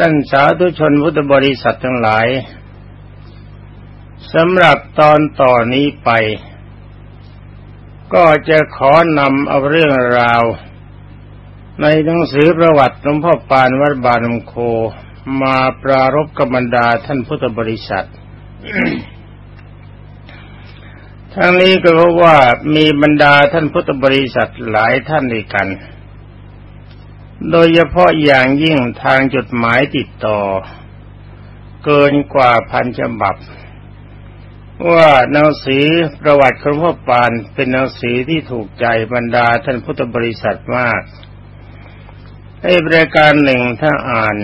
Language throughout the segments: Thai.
ท่านสาธุชนพุทธบริษัททั้งหลายสำหรับตอนต่อนนี้ไป ก็จะขอนำเอาเรื่องราว ในหนังสือประวัติหลวงพ่อปานวัดบานมโคมาปรารบกับบรรดาท่านพุทธบริษัท ทั้งนี้ก็เพราะว่ามีบรรดาท่านพุทธบริษัทหลายท่านด้วยกัน โดยเฉพาะอย่างยิ่งทางจดหมายติดต่อ เกินกว่าพันฉบับ ว่าหนังสือประวัติของพ่อปานเป็นหนังสือที่ถูกใจบรรดาท่านพุทธบริษัทมากให้บริการหนึ่งถ้าอ่าน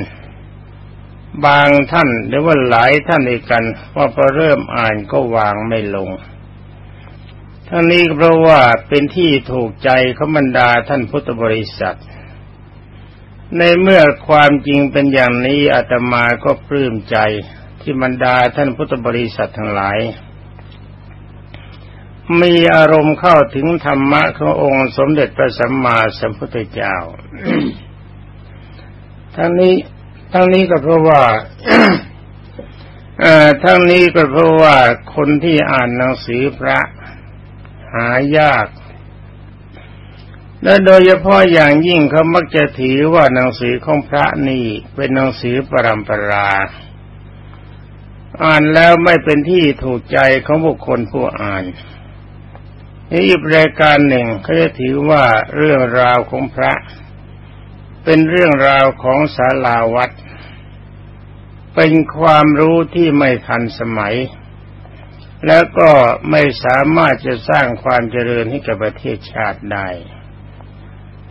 บางท่านหรือว่าหลายท่านด้วยกันว่าพอเริ่มอ่านก็วางไม่ลงทั้งนี้เพราะว่าเป็นที่ถูกใจของบรรดาท่านพุทธบริษัท ในเมื่อความจริงเป็นอย่างนี้อาตมาก็ปลื้มใจที่บรรดาท่านพุทธบริษัททั้งหลาย มีอารมณ์เข้าถึงธรรมะขององค์สมเด็จพระสัมมาสัมพุทธเจ้า ทั้งนี้ทั้งนี้ก็เพราะว่าทั้งนี้ก็เพราะว่าคนที่อ่านหนังสือพระ หายาก และโดยเฉพาะอย่างยิ่งเขามักจะถือว่าหนังสือของพระนี่เป็นหนังสือปรำปรา อ่านแล้วไม่เป็นที่ถูกใจของบุคคลผู้อ่านอีกรายการหนึ่งเขาจะถือว่าเรื่องราวของพระ เป็นเรื่องราวของศาลาวัด เป็นความรู้ที่ไม่ทันสมัย แล้วก็ไม่สามารถจะสร้างความเจริญให้กับประเทศชาติได้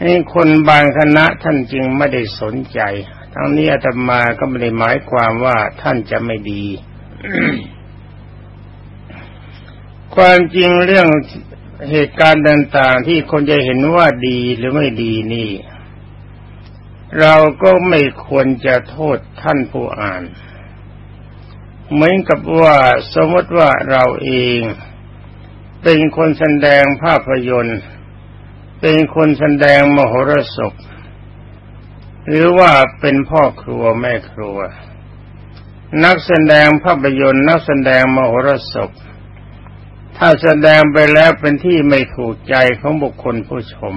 ให้คนบางคณะท่านจึงไม่ได้สนใจ ทั้งนี้อาตมาก็ไม่ได้หมายความว่าท่านจะไม่ดี ความจริงเรื่องเหตุการณ์ต่างๆ ที่คนจะเห็นว่าดีหรือไม่ดีนี่ เราก็ไม่ควรจะโทษท่านผู้อ่าน เหมือนกับว่าสมมติว่าเราเอง เป็นคนแสดงภาพยนตร์ เป็นคนแสดงมโหรสพหรือว่าเป็นพ่อครัวแม่ครัว นักแสดงภาพยนตร์นักแสดงมโหรสพถ้าแสดงไปแล้วเป็นที่ไม่ถูกใจของบุคคลผู้ชม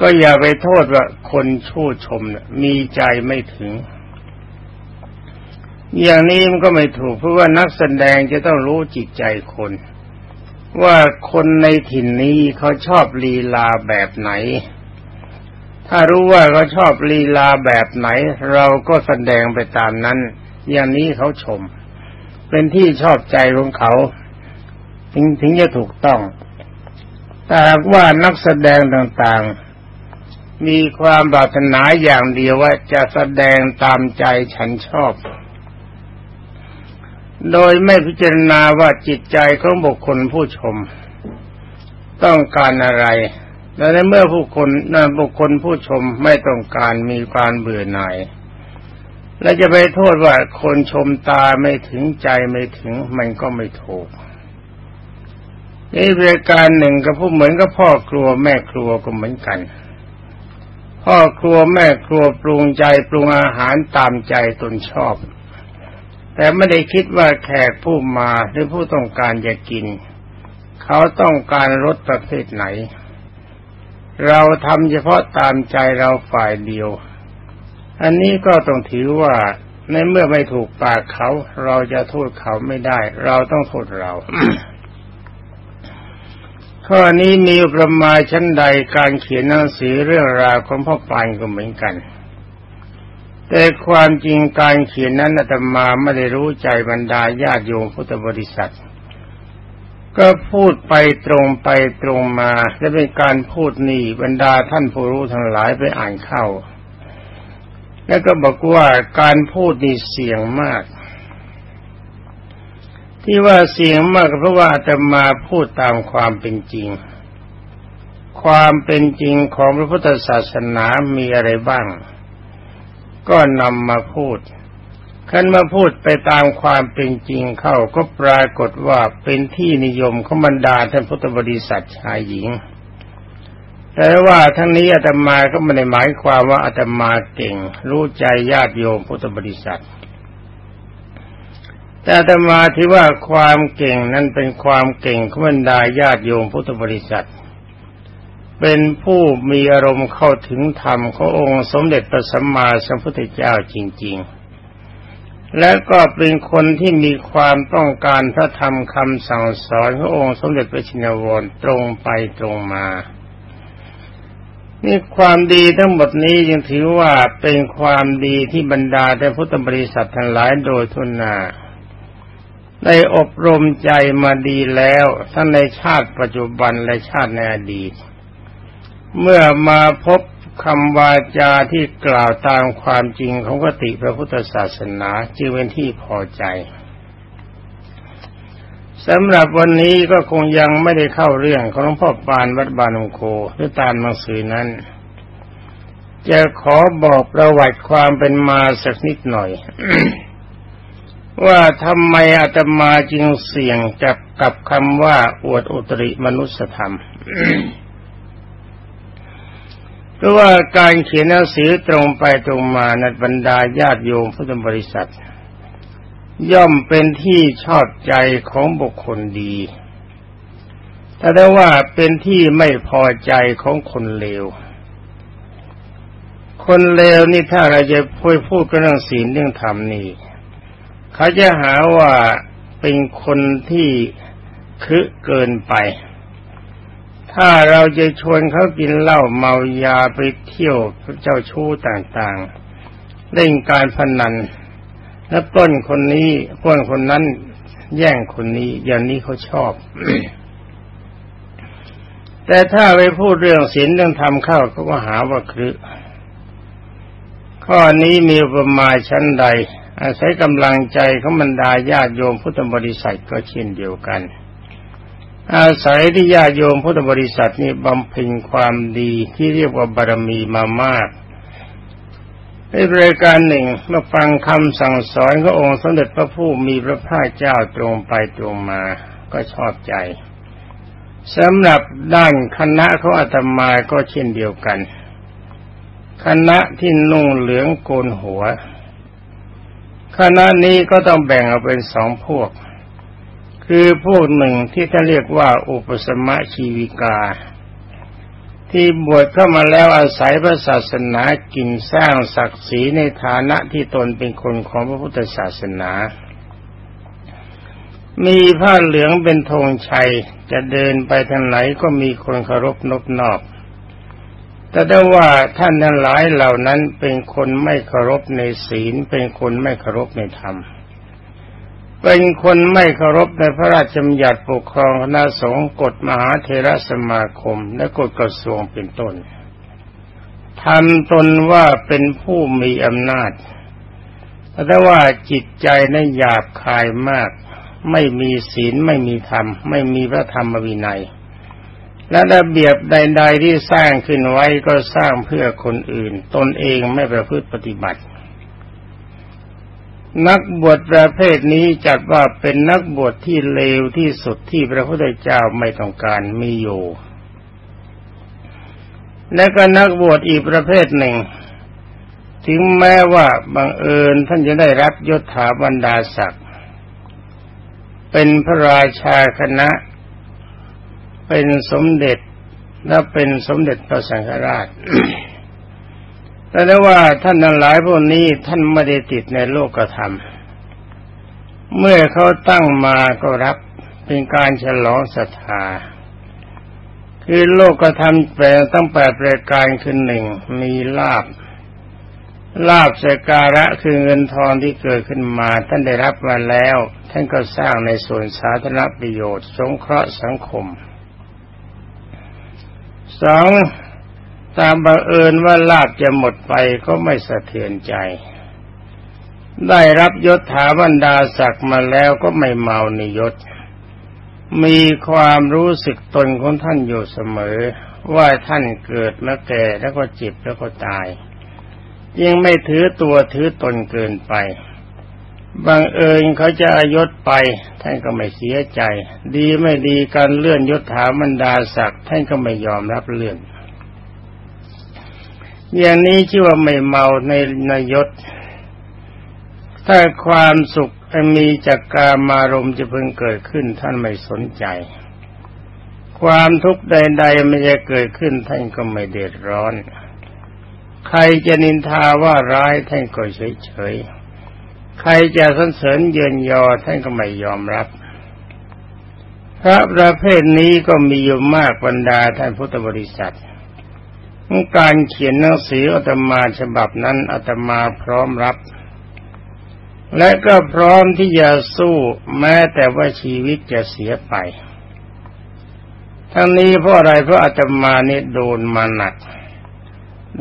ก็อย่าไปโทษว่าคนชู้ชมมีใจไม่ถึง อย่างนี้มันก็ไม่ถูกเพราะว่านักแสดงจะต้องรู้จิตใจคน ว่าคนในถิ่นนี้เขาชอบลีลาแบบไหน ถ้ารู้ว่าเขาชอบลีลาแบบไหน เราก็แสดงไปตามนั้น อย่างนี้เขาชม เป็นที่ชอบใจของเขา ถึงถึงจะถูกต้อง แต่ว่านักแสดงต่างๆ มีความปรารถนาอย่างเดียวว่าจะแสดงตามใจฉันชอบ โดยไม่พิจารณาว่าจิตใจของบุคคลผู้ชม ต้องการอะไร และในเมื่อผู้คนนั้นบุคคลผู้ชมไม่ต้องการมีความเบื่อหน่าย และจะไปโทษว่าคนชมตาไม่ถึงใจไม่ถึงมันก็ไม่ถูกนี่บริการหนึ่งก็พูดเหมือนกับพ่อครัวแม่ครัวก็เหมือนกัน พ่อครัวแม่ครัวปรุงใจปรุงอาหารตามใจตนชอบ แต่ไม่ได้คิดว่าแขกผู้มาหรือผู้ต้องการจะกิน เขาต้องการรสประเภทไหน เราทำเฉพาะตามใจเราฝ่ายเดียว อันนี้ก็ต้องถือว่าในเมื่อไม่ถูกปากเขา เราจะโทษเขาไม่ได้ เราต้องโทษเราข้อนี้มีประมาณชั้นใดการเขียนหนังสือเรื่องราวของพ่อปานก็เหมือนกัน แต่ความจริงการเขียนนั้นอาตมาไม่ได้รู้ใจบรรดาญาติโยมพุทธบริษัท ก็พูดไปตรงไปตรงมา และเป็นการพูดนี่บรรดาท่านผู้รู้ทั้งหลายไปอ่านเข้า แล้วก็บอกว่าการพูดนี่เสี่ยงมาก ที่ว่าเสียงมากเพราะว่าจะมาพูดตามความเป็นจริง ความเป็นจริงของพระพุทธศาสนามีอะไรบ้าง ก็นำมาพูดขันมาพูดไปตามความเป็นจริงเข้าก็ปรากฏว่าเป็นที่นิยมของบรรดาท่านพุทธบริษัทชายหญิง แต่ว่าทั้งนี้อาตมาก็ไม่ได้หมายความว่าอาตมาเก่ง รู้ใจญาติโยมพุทธบริษัท แต่อาตมาที่ว่าความเก่งนั้นเป็นความเก่งของบรรดาญาติโยมพุทธบริษัท เป็นผู้มีอารมณ์เข้าถึงธรรมขององค์สมเด็จพระสัมมาสัมพุทธเจ้าจริง ๆ และก็เป็นคนที่มีความต้องการพระธรรมคำสั่งสอนขององค์สมเด็จพระชินวรตรงไปตรงมา นี่ความดีทั้งหมดนี้ยังถือว่าเป็นความดีที่บรรดาแต่พุทธบริษัททั้งหลายโดยทุนนาได้อบรมใจมาดีแล้วทั้งในชาติปัจจุบันและชาติในอดีต เมื่อมาพบคำวาจาที่กล่าวตามความจริงของกติพระพุทธศาสนาจึงเป็นที่พอใจสำหรับวันนี้ก็คงยังไม่ได้เข้าเรื่องของหลวงพ่อปานวัดบานงโคหรือตามหนังสือนั้น จะขอบอกประวัติความเป็นมาสักนิดหน่อย ว่าทำไมอาตมาจึงเสี่ยงจับกับคำว่าอวดอุตริมนุสธรรม เพราะว่าการเขียนหนังสือตรงไปตรงมาในบรรดาญาติโยมพุทธบริษัท ย่อมเป็นที่ชอบใจของบุคคลดีแต่ได้ว่าเป็นที่ไม่พอใจของคนเลว คนเลวนี่ถ้าเราจะพูดพูดเรื่องศีลเรื่องธรรมนี่ เขาจะหาว่าเป็นคนที่คึเกินไป ถ้าเราจะชวนเขากินเหล้าเมายาไปเที่ยวเจ้าชู้ต่างๆ เล่นการพนัน แล้วปล้นคนนี้ป้นคนนั้นแย่งคนนี้ อย่างนี้เขาชอบ แต่ถ้าไปพูดเรื่องศีลเรื่องธรรมเข้าเขาก็หาว่าคือข้อนี้มีประมาณชั้นใด อาศัยกำลังใจของบรรดาญาติโยมพุทธบริษัทก็เช่นเดียวกัน อาศัยที่ญาโยมพุทธบริษัทนี่บำเพ็ญความดีที่เรียกว่าบารมีมามากในรายการหนึ่งเมื่อฟังคำสั่งสอนขององค์สมเด็จพระผู้มีพระภาคเจ้าตรงไปตรงมาก็ชอบใจสำหรับด้านคณะของอาตมาก็เช่นเดียวกัน คณะที่นุ่งเหลืองโกนหัว คณะนี้ก็ต้องแบ่งออกเป็นสองพวก คือพวกหนึ่งที่ท่านเรียกว่าอุปสมะชีวิกา ที่บวชเข้ามาแล้วอาศัยพระศาสนากินสร้างศักดิ์ศรีในฐานะที่ตนเป็นคนของพระพุทธศาสนา มีผ้าเหลืองเป็นธงชัยจะเดินไปทางไหนก็มีคนเคารพนบนอบแต่ได้ว่าท่านทั้งหลายเหล่านั้นเป็นคนไม่เคารพในศีลเป็นคนไม่เคารพในธรรม เป็นคนไม่เคารพในพระราชบัญญัติปกครองคณะสงฆ์กฎมหาเทรสมาคม และกฎกระทรวงเป็นต้นทำตนว่าเป็นผู้มีอำนาจแต่ว่าจิตใจนั้นหยาบคายมาก ไม่มีศีลไม่มีธรรม ไม่มีพระธรรมวินัย และระเบียบใด ๆที่สร้างขึ้นไว้ก็สร้างเพื่อคนอื่น ตนเองไม่ประพฤติปฏิบัติ นักบวชประเภทนี้จัดว่าเป็นนักบวชที่เลวที่สุดที่พระพุทธเจ้าไม่ต้องการมีอยู่ และก็นักบวชอีกประเภทหนึ่ง ถึงแม้ว่าบังเอิญท่านจะได้รับยศถาบรรดาศักดิ์เป็นพระราชาคณะ เป็นสมเด็จและเป็นสมเด็จพระสังฆราช แต่ได้ว่าท่านทั้งหลายพวกนี้ท่านไม่ได้ติดในโลกธรรม เมื่อเขาตั้งมาก็รับเป็นการฉลองศรัทธา คือโลกธรรมแปลตั้งแปดประการคือหนึ่งมีลาบลาบสการะคือเงินทองที่เกิดขึ้นมา ท่านได้รับมาแล้ว ท่านก็สร้างในส่วนสาธารณประโยชน์ สงเคราะห์สังคมสอง ตามบังเอิญว่าลาบจะหมดไปก็ไม่สะเทือนใจ ได้รับยศถาบรรดาศักดิ์มาแล้วก็ไม่เมาในยศ มีความรู้สึกตนของท่านอยู่เสมอ ว่าท่านเกิดแล้วแก่แล้วก็เจ็บแล้วก็ตายยังไม่ถือตัวถือตนเกินไปบางเอิญเขาจะอายศไป ท่านก็ไม่เสียใจ ดีไม่ดีการเลื่อนยศถาบรรดาศักดิ์ท่านก็ไม่ยอมรับเลื่อน อย่างนี้ชื่อว่าไม่เมาในนยศ ถ้าความสุขมีจากกามารมจะเพิ่งเกิดขึ้นท่านไม่สนใจ ความทุกข์ใดๆไม่จะเกิดขึ้นท่านก็ไม่เดือดร้อน ใครจะนินทาว่าร้ายท่านก็เฉยๆ ใครจะสรรเสริญเยินยอท่านก็ไม่ยอมรับ พระประเภทนี้ก็มีอยู่มากบรรดาท่านพุทธบริษัท การเขียนหนังสืออาตมาฉบับนั้นอาตมาพร้อมรับ และก็พร้อมที่จะสู้แม้แต่ว่าชีวิตจะเสียไป ทั้งนี้เพราะอะไรเพราะอาตมานี่โดนมาหนัก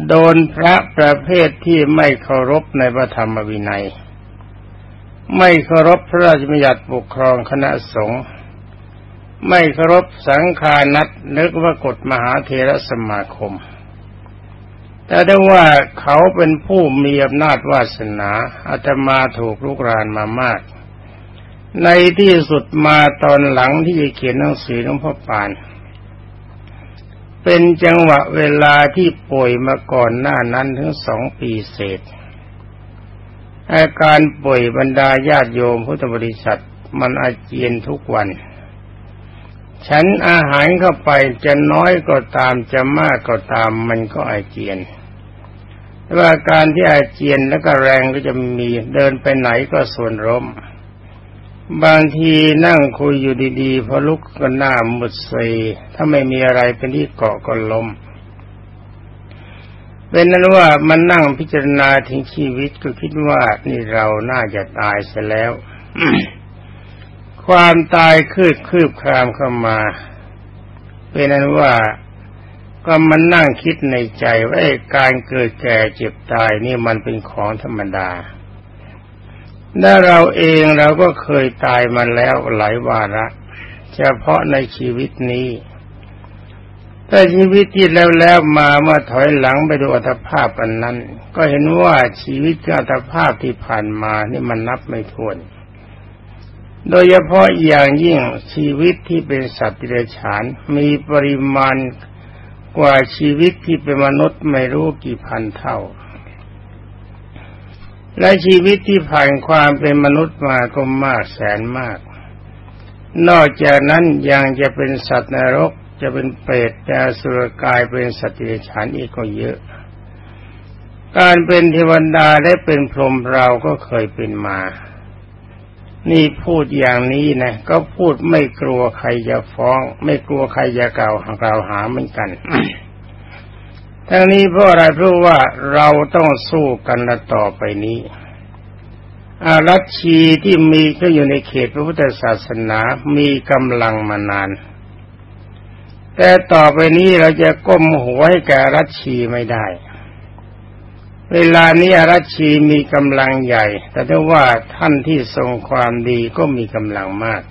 โดนพระประเภทที่ไม่เคารพในพระธรรมวินัย ไม่เคารพพระราชบัญญัติปกครองคณะสงฆ์ไม่เคารพสังฆานัตนึกว่ากฎมหาเทรสมาคม แต่ได้ว่าเขาเป็นผู้มีอำนาจวาสนาอาตมาถูกลุกรานมามาก ในที่สุดมาตอนหลังที่จะเขียนหนังสือหลวงพ่อปาน เป็นจังหวะเวลาที่ป่วยมาก่อนหน้านั้นถึงสองปีเศษ อาการป่วยบรรดาญาติโยมพุทธบริษัทมันอาเจียนทุกวัน ฉันอาหารเข้าไปจะน้อยก็ตามจะมากก็ตามมันก็อาเจียน ว่าการที่อาเจียนแล้วก็แรงก็จะมีเดินไปไหนก็ส่วนล้มบางทีนั่งคุยอยู่ดีๆพอลุกก็หน้าหมดใสถ้าไม่มีอะไรเป็นที่เกาะก็ล้มเป็นนั้นว่ามันนั่งพิจารณาถึงชีวิตก็คิดว่านี่เราน่าจะตายเสียแล้ว ความตายคืบคืบคลามเข้ามา เป็นนั้นว่า ก็มันนั่งคิดในใจว่าการเกิดแก่เจ็บตายนี่มันเป็นของธรรมดาถ้าเราเองเราก็เคยตายมาแล้วหลายวาระ เฉพาะในชีวิตนี้ แต่ชีวิตที่แล้วแล้วมาเมื่อถอยหลังไปดูอัตภาพอันนั้น ก็เห็นว่าชีวิตอัตภาพที่ผ่านมานี่มันนับไม่ถ้วน โดยเฉพาะอย่างยิ่งชีวิตที่เป็นสัตว์เดรัจฉานมีปริมาณ กว่าชีวิตที่เป็นมนุษย์ไม่รู้กี่พันเท่า และชีวิตที่ผ่านความเป็นมนุษย์มาก็มากแสนมาก นอกจากนั้นยังจะเป็นสัตว์นรกจะเป็นเปรตจะสุรกายเป็นสตว์เดรัจฉานอีกก็เยอะ การเป็นเทวดาได้เป็นพรหมเราก็เคยเป็นมา นี่พูดอย่างนี้นะก็พูดไม่กลัวใครจะฟ้อง ไม่กลัวใครจะกล่าวกล่าวหาเหมือนกันทั้งนี้เพราะอะไรเพราะว่าเราต้องสู้กันละต่อไปนี้อารัชชีที่มีก็อยู่ในเขตพระพุทธศาสนามีกำลังมานาน แต่ต่อไปนี้เราจะก้มหัวให้แกรัชชีไม่ได้ เวลานี้อรัชีมีกำลังใหญ่ แต่ถ้าว่าท่านที่ทรงความดีก็มีกำลังมาก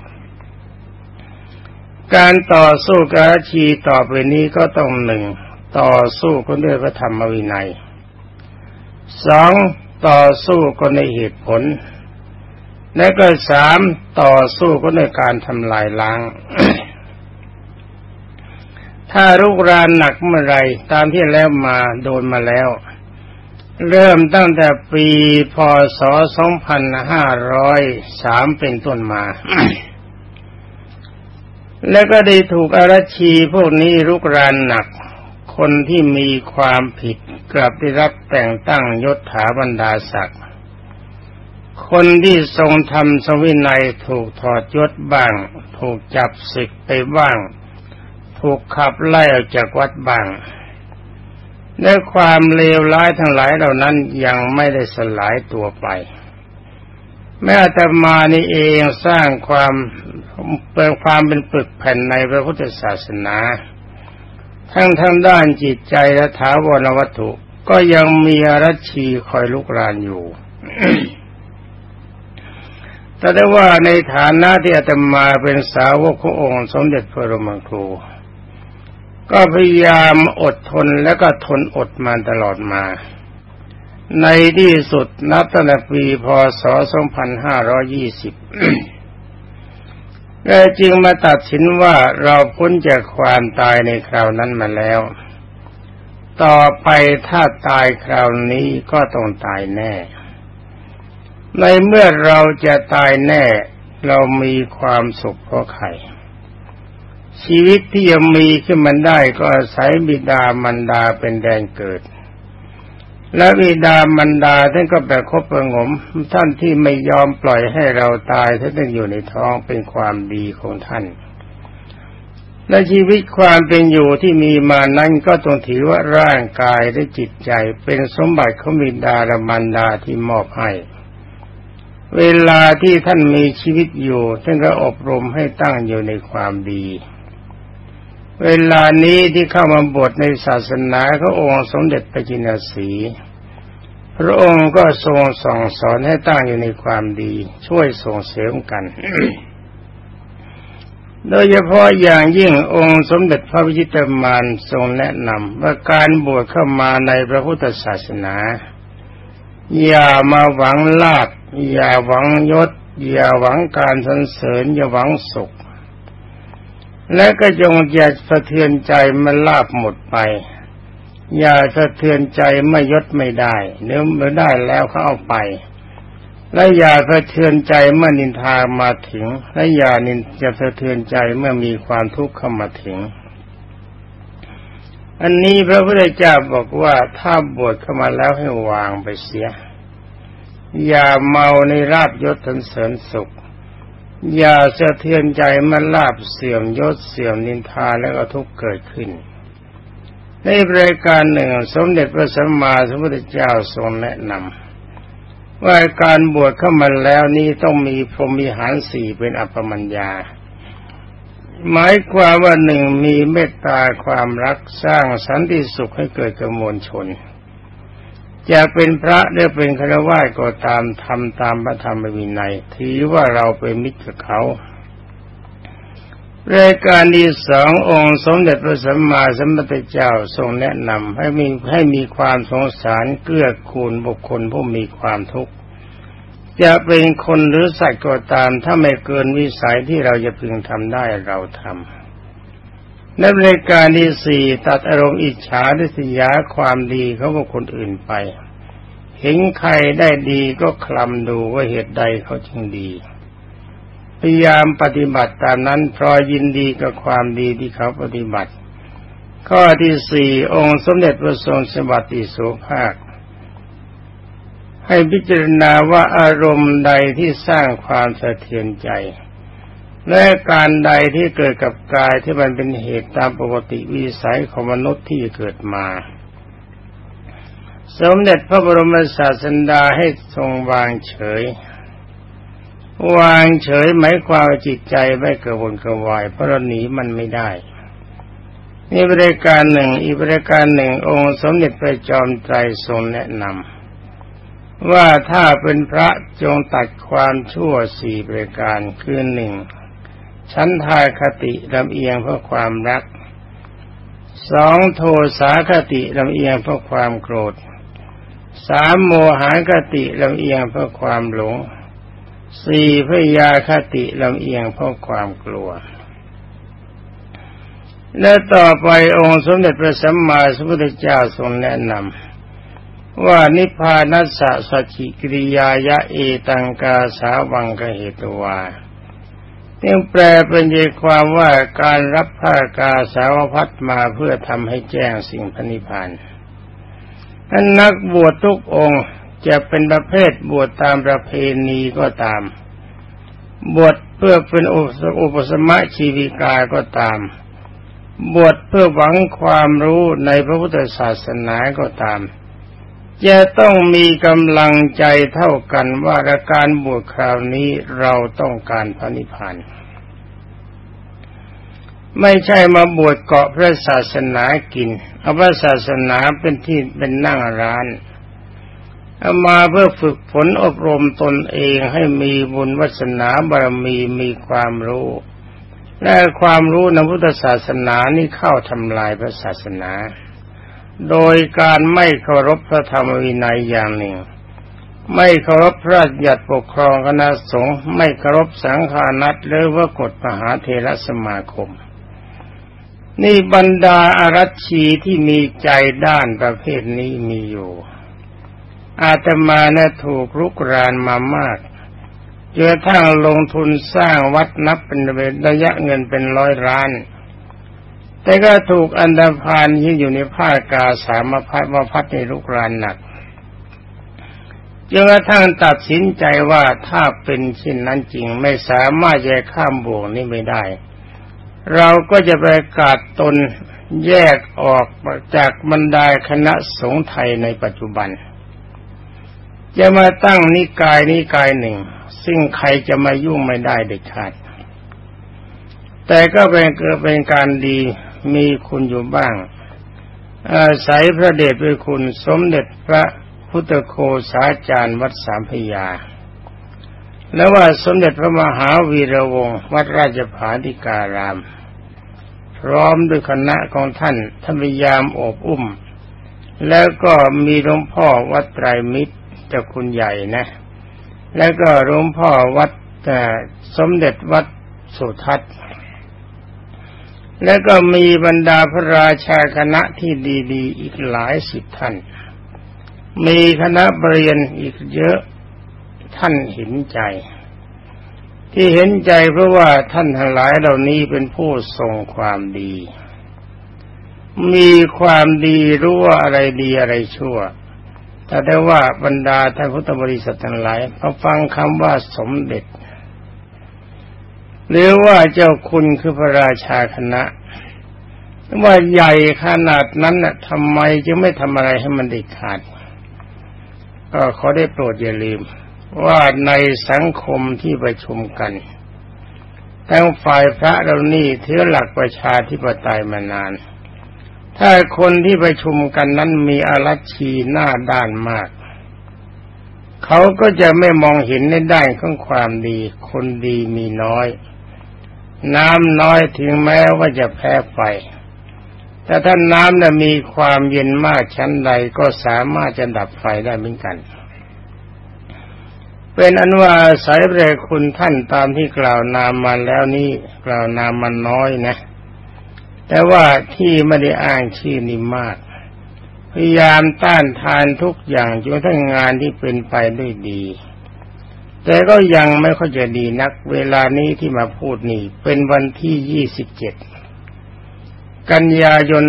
การต่อสู้กับอรัชีต่อไปนี้ก็ต้องหนึ่งต่อสู้คนด้วยพระธรรมวินัยสองต่อสู้คนในเหตุผล และก็สามต่อสู้ก็ในการทำลายล้าง ถ้ารุกรานหนักเมื่อไรตามที่แล้วมาโดนมาแล้ว เริ่มตั้งแต่ปีพศ 2503 เป็นต้นมา แล้วก็ได้ถูกอารัชีพวกนี้รุกรานหนัก คนที่มีความผิดกลับได้รับแต่งตั้งยศถาบรรดาศักดิ์ คนที่ทรงทำสวินัยถูกถอดยศบ้าง ถูกจับศึกไปบ้าง ถูกขับไล่ออกจากวัดบ้าง และความเลวร้ายทั้งหลายเหล่านั้นยังไม่ได้สลายตัวไป แม้แต่มานี่เองสร้างความเป็นความเป็นปึกแผ่นในพระพุทธศาสนา ทั้งทางด้านจิตใจและถาวรวัตถุก็ยังมีอรัชีคอยลุกรานอยู่แต่ได้ว่าในฐานะที่อาตมาเป็นสาวกขององค์ สมเด็จพระรมครู ก็พยายามอดทนแล้วก็ทนอดมาตลอดมา ในที่สุดนับตั้งแต่ปีพศ 2520ก็จึงมาตัดสินว่าเราพ้นจากความตายในคราวนั้นมาแล้ว ต่อไปถ้าตายคราวนี้ก็ต้องตายแน่ ในเมื่อเราจะตายแน่ เรามีความสุขเพราะใคร ชีวิตที่ยังมีขึ้นมันได้ก็อาศัยบิดามารดาเป็นแดนเกิด และบิดามารดาท่านก็แบบคบประงม ท่านที่ไม่ยอมปล่อยให้เราตายท่านอยู่ในท้องเป็นความดีของท่าน และชีวิตความเป็นอยู่ที่มีมานั้นก็ต้องถือว่าร่างกายและจิตใจเป็นสมบัติของบิดาและมารดาที่มอบให้เวลาที่ท่านมีชีวิตอยู่ท่านก็อบรมให้ตั้งอยู่ในความดี เวลานี้ที่เข้ามาบวชในศาสนาขององค์สมเด็จพระจินสีพระองค์ก็ทรงส่องสอนให้ตั้งอยู่ในความดี ช่วยส่งเสริมกัน โดยเฉพาะอย่างยิ่งองค์สมเด็จพระวิจิตมานทรงแนะนำว่าการบวชเข้ามาในพระพุทธศาสนา อย่ามาหวังลาภอย่าหวังยศ อย่าหวังการสรรเสริญอย่าหวังสุข และก็จงอย่าสะเทือนใจมันลาบหมดไป อย่าสะเทือนใจไม่ยศไม่ได้เนื้อเมื่อได้แล้วเขาเอาไป และอย่าสะเทือนใจเมื่อนินทามาถึง และอย่านินจะสะเทือนใจเมื่อมีความทุกข์เข้ามาถึง อันนี้พระพุทธเจ้าบอกว่าถ้าบวชเข้ามาแล้วให้วางไปเสีย อย่าเมาในราบยศทันเสริญสุข อย่าเสะเทือนใจมันลาบเสื่อมยศเสื่อมนินทาแล้วก็ทุกเกิดขึ้น ในรายการหนึ่ง สมเด็จพระสัมมาสัมพุทธเจ้าทรงแนะนำว่าการบวชเข้ามาแล้วนี้ต้องมีพรหมิหารสี่เป็นอัปมัญญา หมายความว่าหนึ่งมีเมตตาความรักสร้างสันติสุขให้เกิดกับมวลชน จะเป็นพระหรือเป็นฆราวาสก็ตามทำตามพระธรรมวินัยถือว่าเราเป็นมิตรกับเขารายการที่สององค์สมเด็จพระสัมมาสัมพุทธเจ้าทรงแนะนำให้มีให้มีความสงสารเกื้อกูลบุคคลผู้มีความทุกข์จะเป็นคนหรือสัตว์ก็ตามถ้าไม่เกินวิสัยที่เราจะพึงทำได้เราทำ ในรายการที่สี่ตัดอารมณ์อิจฉาดิสยาความดีเขาบุคคลอื่นไป เห็นใครได้ดีก็คลำดูว่าเหตุใดเขาจึงดี พยายามปฏิบัติตามนั้นพรอยยินดีกับความดีที่เขาปฏิบัติ ข้อที่สี่องค์สมเด็จพระทรงสวัสดิโสภาค ให้พิจารณาว่าอารมณ์ใดที่สร้างความสะเทือนใจ และการใดที่เกิดกับกายที่มันเป็นเหตุตามปกติวิสัยของมนุษย์ที่เกิดมา สมเด็จพระบรมศาสดาให้ทรงวางเฉย วางเฉยหมายความจิตใจไม่กระวนกระวายเพราะหนีมันไม่ได้นี่บริการหนึ่งอีกบริการหนึ่งองค์สมเด็จพระจอมไตรทรงแนะนำว่าถ้าเป็นพระจงตัดความชั่วสี่บริการคือหนึ่ง ชั้นทายคติลำเอียงเพราะความรัก สองโทสาคติลำเอียงเพราะความโกรธ สามโมหคติลำเอียงเพราะความหลง สี่พยาคติลำเอียงเพราะความกลัว และต่อไปองค์สมเด็จพระสัมมาสัมพุทธเจ้าทรงแนะนำว่านิพพานัสสะสัจิกิริยายะเอตังกาสาวังกเหตุวา นี่แปลเป็นใจความว่าการรับผ้ากาสาวพัดมาเพื่อทำให้แจ้งสิ่งพนิพพานท่านนักบวชทุกองค์จะเป็นประเภทบวชตามประเพณีก็ตาม บวชเพื่อเป็นอุปสมะชีวิกาก็ตาม บวชเพื่อหวังความรู้ในพระพุทธศาสนาก็ตาม จะต้องมีกำลังใจเท่ากันว่าการบวชคราวนี้เราต้องการพระนิพพานไม่ใช่มาบวชเกาะพระศาสนากินเอาพระศาสนาเป็นที่เป็นนั่งร้านเอามาเพื่อฝึกฝนอบรมตนเองให้มีบุญวัสนาบารมีมีความรู้ และความรู้ในพุทธศาสนานี่เข้าทำลายพระศาสนา โดยการไม่เคารพพระธรรมวินัยอย่างหนึ่ง ไม่เคารพพระญาติปกครองคณะสงฆ์ไม่เคารพสังฆานัตหรือว่ากฎมหาเทรสมาคม นี่บรรดาอารัชชีที่มีใจด้านประเภทนี้มีอยู่ อาตมาเนะ่ะถูกรุกรานมามากจนกระทั่งลงทุนสร้างวัดนับเป็นระยะเงินเป็นร้อยล้าน แต่ก็ถูกอันดาพานที่อยู่ในผ้ากาสามพัดมาพัดในรุกรานหนักจนกระทั่งตัดสินใจว่าถ้าเป็นเช่นนั้นจริงไม่สามารถจะข้ามบ่วงนี้ไม่ได้ เราก็จะประกาศตนแยกออกจากบรรดาคณะสงฆ์ไทยในปัจจุบัน จะมาตั้งนิกายนิกายหนึ่ง ซึ่งใครจะมายุ่งไม่ได้เด็ดขาดแต่ก็เป็นเกิดเป็นการดี มีคุณอยู่บ้าง อาศัยพระเดชพระคุณสมเด็จพระพุทธโคสาจารย์วัดสามพยา แล้วว่าสมเด็จพระมหาวีระวงศ์วัดราชภาธิการาม พร้อมด้วยคณะของท่านท่านพยายามอบอุ้ม แล้วก็มีหลวงพ่อวัดไตรมิตรเจ้าคุณใหญ่นะ แล้วก็หลวงพ่อวัดสมเด็จวัดสุทัศน์ แล้วก็มีบรรดาพระราชาคณะที่ดีๆ อีกหลายสิบท่าน มีคณะบริญอีกเยอะท่านเห็นใจ ที่เห็นใจเพราะว่าท่านทั้งหลายเหล่านี้เป็นผู้ทรงความดี มีความดีรู้ว่าอะไรดีอะไรชั่ว แต่ได้ว่าบรรดาท่านพุทธบริษัททั้งหลายพอฟังคำว่าสมเด็จ หรือว่าเจ้าคุณคือพระราชาคณะว่าใหญ่ขนาดนั้นน่ะทำไมจึงไม่ทำอะไรให้มันเด็ดขาด ก็ขอได้โปรดอย่าลืม ว่าในสังคมที่ประชุมกันทั้งฝ่ายพระเรานี่ถือหลักประชาธิปไตยมานาน ถ้าคนที่ประชุมกันนั้นมีอารัชีหน้าด้านมาก เขาก็จะไม่มองเห็นในด้านของความดี คนดีมีน้อย น้ำน้อยถึงแม้ว่าจะแพ้ไฟ แต่ถ้าน้ำน่ะมีความเย็นมากชั้นใดก็สามารถจะดับไฟได้เหมือนกัน เป็นอันว่าสายเรคุณท่านตามที่กล่าวนามมาแล้วนี้กล่าวนามมันน้อยนะ แต่ว่าที่ไม่ได้อ้างชื่อนี่มาก พยายามต้านทานทุกอย่างจนทั้งงานที่เป็นไปด้วยดี แต่ก็ยังไม่ค่อยจะดีนัก เวลานี้ที่มาพูดนี่เป็นวันที่ยี่สิบเจ็ดกันยายน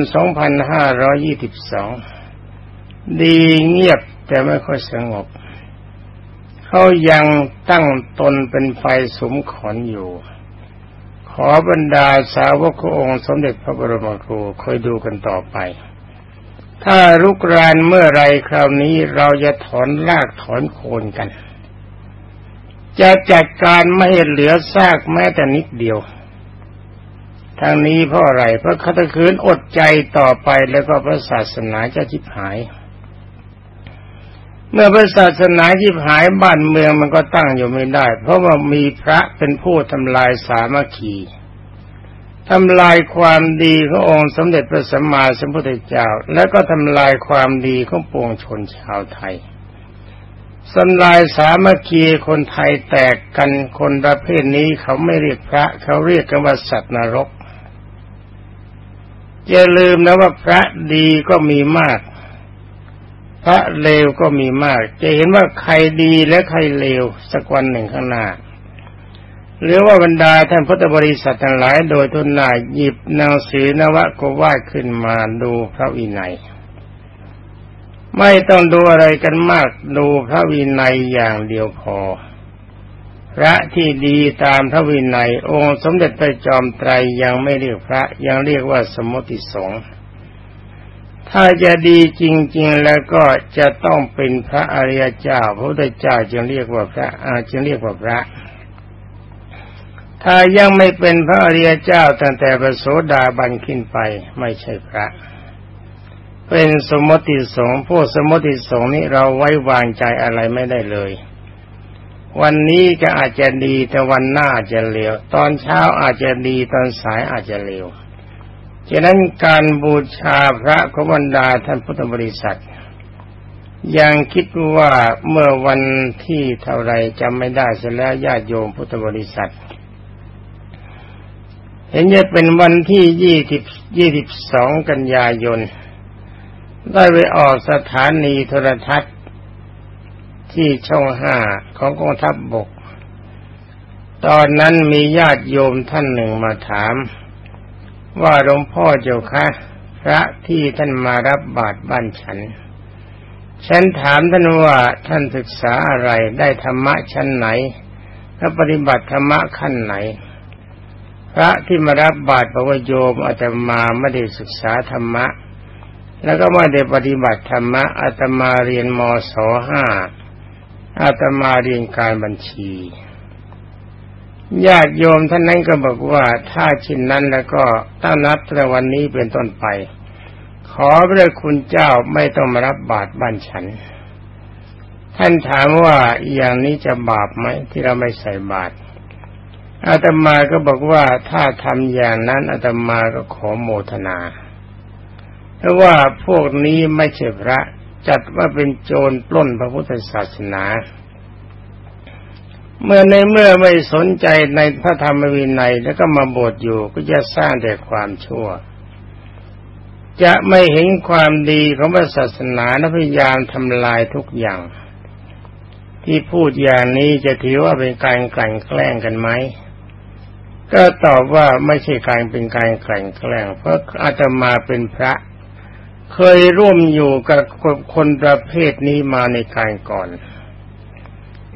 2522ดีเงียบแต่ไม่ค่อยสงบ เขายังตั้งตนเป็นไฟสมขอนอยู่ ขอบรรดาสาวกองค์สมเด็จพระบรมครูคอยดูกันต่อไป ถ้ารุกรานเมื่อไรคราวนี้เราจะถอนรากถอนโคนกัน จะจัดการไม่ให้เหลือซากแม้แต่นิดเดียวทางนี้เพราะอะไรเพราะคัตคืนอดใจต่อไปแล้วก็พระศาสนาจะทิพหาย เมื่อพระศาสนาทิพหายบ้านเมืองมันก็ตั้งอยู่ไม่ได้ เพราะว่ามีพระเป็นผู้ทำลายสามัคคีทำลายความดีขององค์สมเด็จพระสัมมาสัมพุทธเจ้า และก็ทำลายความดีของปวงชนชาวไทย สำลายสามัคคีคนไทยแตกกันคนประเภทนี้เขาไม่เรียกพระ เขาเรียกกันว่าสัตว์นรกอย่าลืมนะว่าพระดีก็มีมาก พระเลวก็มีมาก จะเห็นว่าใครดีและใครเลวสักวันหนึ่งข้างหน้าหรือว่าบรรดาท่านพุทธบริษัททั้งหลายโดยทุนน้าหยิบหนังสือนวะก็ว่าขึ้นมาดูพระวินัย ไม่ต้องดูอะไรกันมากดูพระวินัยอย่างเดียวพอ พระที่ดีตามพระวินัย องค์สมเด็จพระจอมไตรยังไม่เรียกพระยังเรียกว่าสมมติสงฆ์ถ้าจะดีจริง ๆ แล้วก็จะต้องเป็นพระอริยเจ้า พระพุทธเจ้าจึงเรียกว่าพระอาจึงเรียกว่าพระ ถ้ายังไม่เป็นพระอริยเจ้าตั้งแต่พระโสดาบันขึ้นไปไม่ใช่พระ เป็นสมมติสงฆ์พวกสมมติสงฆ์นี้เราไว้วางใจอะไรไม่ได้เลย วันนี้ก็อาจจะดีแต่วันหน้าอาจะเลวตอนเช้าอาจจะดีตอนสายอาจจะเลวฉะนั้นการบูชาพระขบรรดาท่านพุทธบริษัท ยังคิดว่าเมื่อวันที่เท่าไรจำไม่ได้เสียแล้วญาติโยมพุทธบริษัท เห็นจะเป็นวันที่ยี่สิบยี่สิบสองกันยายน ได้ไปออกสถานีโทรทัศน์ที่ช่องห้าของกองทัพบบก ตอนนั้นมีญาติโยมท่านหนึ่งมาถาม ว่าหลวงพ่อเจ้าคะพระที่ท่านมารับบาตรบ้านฉัน ฉันถามท่านว่าท่านศึกษาอะไรได้ธรรมะชั้นไหนและปฏิบัติธรรมะขั้นไหน พระที่มารับบาตรบอกว่าโยมอาตมาไม่ได้ศึกษาธรรมะ แล้วก็ไม่ได้ปฏิบัติธรรมะอาตมาเรียนมศห้าอาตมาเรียนการบัญชีญาติโยมท่านนั้นก็บอกว่าถ้าชินนั้นแล้วก็ตั้งนับแต่วันนี้เป็นต้นไป ขอพระคุณเจ้าไม่ต้องมารับบาตรบ้านฉัน ท่านถามว่าอย่างนี้จะบาปไหมที่เราไม่ใส่บาตรอาตมาก็บอกว่าถ้าทำอย่างนั้นอาตมาก็ขอโมทนา เพราะว่าพวกนี้ไม่ใช่พระ จัดว่าเป็นโจรปล้นพระพุทธศาสนา เมื่อในเมื่อไม่สนใจในพระธรรมวินัยแล้วก็มาบวชอยู่ก็จะสร้างแต่ความชั่ว จะไม่เห็นความดีของพระศาสนาและพยายามทำลายทุกอย่าง ที่พูดอย่างนี้จะถือว่าเป็นการกลั่นแกล้งกันไหมก็ตอบว่าไม่ใช่การเป็นการกลั่นแกล้งเพราะอาตมาเป็นพระ เคยร่วมอยู่กับคนประเภทนี้มาในการก่อน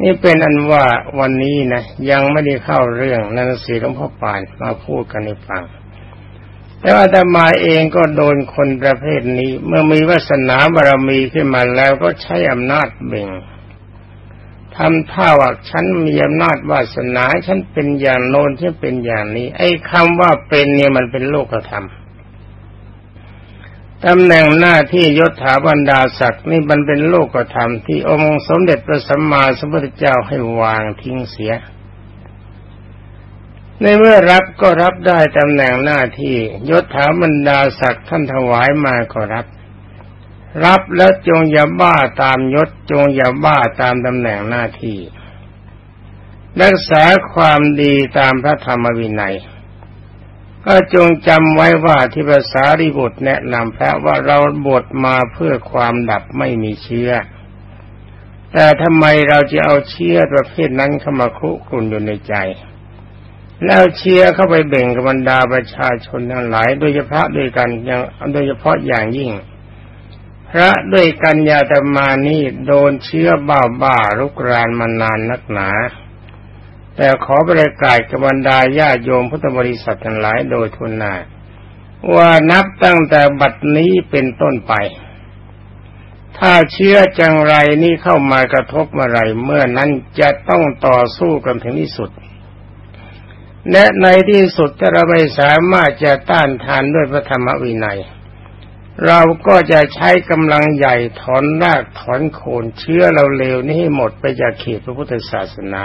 นี่เป็นอันว่าวันนี้นะยังไม่ได้เข้าเรื่องนันสีหลวงพ่อปานมาพูดกันในฟัง แต่ว่าแต่มาเองก็โดนคนประเภทนี้ เมื่อมีวาสนาบารมีขึ้นมาแล้วก็ใช้อำนาจเบ่งทำท่าว่าฉันมีอำนาจวาสนาฉันเป็นอย่างโน้นฉันเป็นอย่างนี้ ไอ้คำว่าเป็นเนี่ยมันเป็นโลกธรรม ตำแหน่งหน้าที่ยศถาบรรดาศักดิ์นี่มันเป็นโลกธรรมที่องค์สมเด็จพระสัมมาสัมพุทธเจ้าให้วางทิ้งเสีย ในเมื่อรับก็รับได้ตำแหน่งหน้าที่ยศถาบรรดาศักดิ์ท่านถวายมาก็รับ รับแล้วจงอย่าบ้าตามยศจงอย่าบ้าตามตำแหน่งหน้าที่ รักษาความดีตามพระธรรมวินัย ก็จงจำไว้ว่าที่ภาษาริบุตรแนะนำพระว่าเราบวชมาเพื่อความดับไม่มีเชื้อ แต่ทำไมเราจะเอาเชื้อประเภทนั้นเข้ามาคุกคุนอยู่ในใจ แล้วเชื้อเข้าไปเบ่งกับบรรดาประชาชนทั้งหลาย โดยเฉพาะด้วยกันอย่างโดยเฉพาะอย่างยิ่ง พระด้วยกัญญาตมานี่โดนเชื้อบ้าบ้ารุกรานมานานนักหนา แต่ขอประกาศกับบรรดาญาโยมพุทธบริษัททั้งหลายโดยทุนหนาว่านับตั้งแต่บัดนี้เป็นต้นไป ถ้าเชื่อจังไรนี่เข้ามากระทบอไรเมื่อนั้นจะต้องต่อสู้กันถึงที่สุด และในที่สุดถ้าเราไม่สามารถจะต้านทานด้วยพระธรรมวินัย เราก็จะใช้กำลังใหญ่ถอนรากถอนโคนเชื้อเราเลวนี้ให้หมดไปจากเขตพระพุทธศาสนา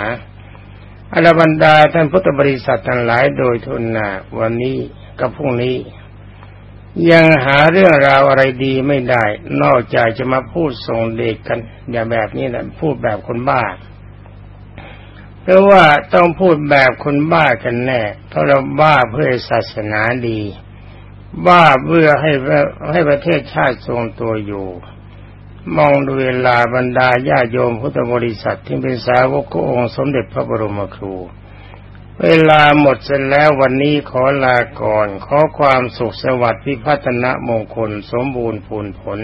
อรบรรดาท่านพุทธบริษัททั้งหลายโดยทุนนาวันนี้กับพรุ่งนี้ ยังหาเรื่องราวอะไรดีไม่ได้ นอกจากจะมาพูดส่งเด็กกัน อย่าแบบนี้แหละพูดแบบคนบ้าเพราะว่าต้องพูดแบบคนบ้ากันแน่เพราะเราบ้าเพื่อศาสนาดี บ้าเพื่อให้ให้ประเทศชาติทรงตัวอยู่ มองดูเวลาบรรดาญาโยมพุทธบริษัทที่เป็นสาวกองค์สมเด็จพระบรมครู เวลาหมดเสร็จแล้ววันนี้ขอลาก่อน ขอความสุขสวัสดิ์พิพัฒนะมงคลสมบูรณ์ผลผล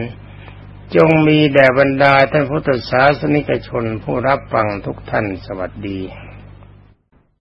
จงมีแด่บรรดาท่านพุทธศาสนิกชนผู้รับฟังทุกท่านสวัสดี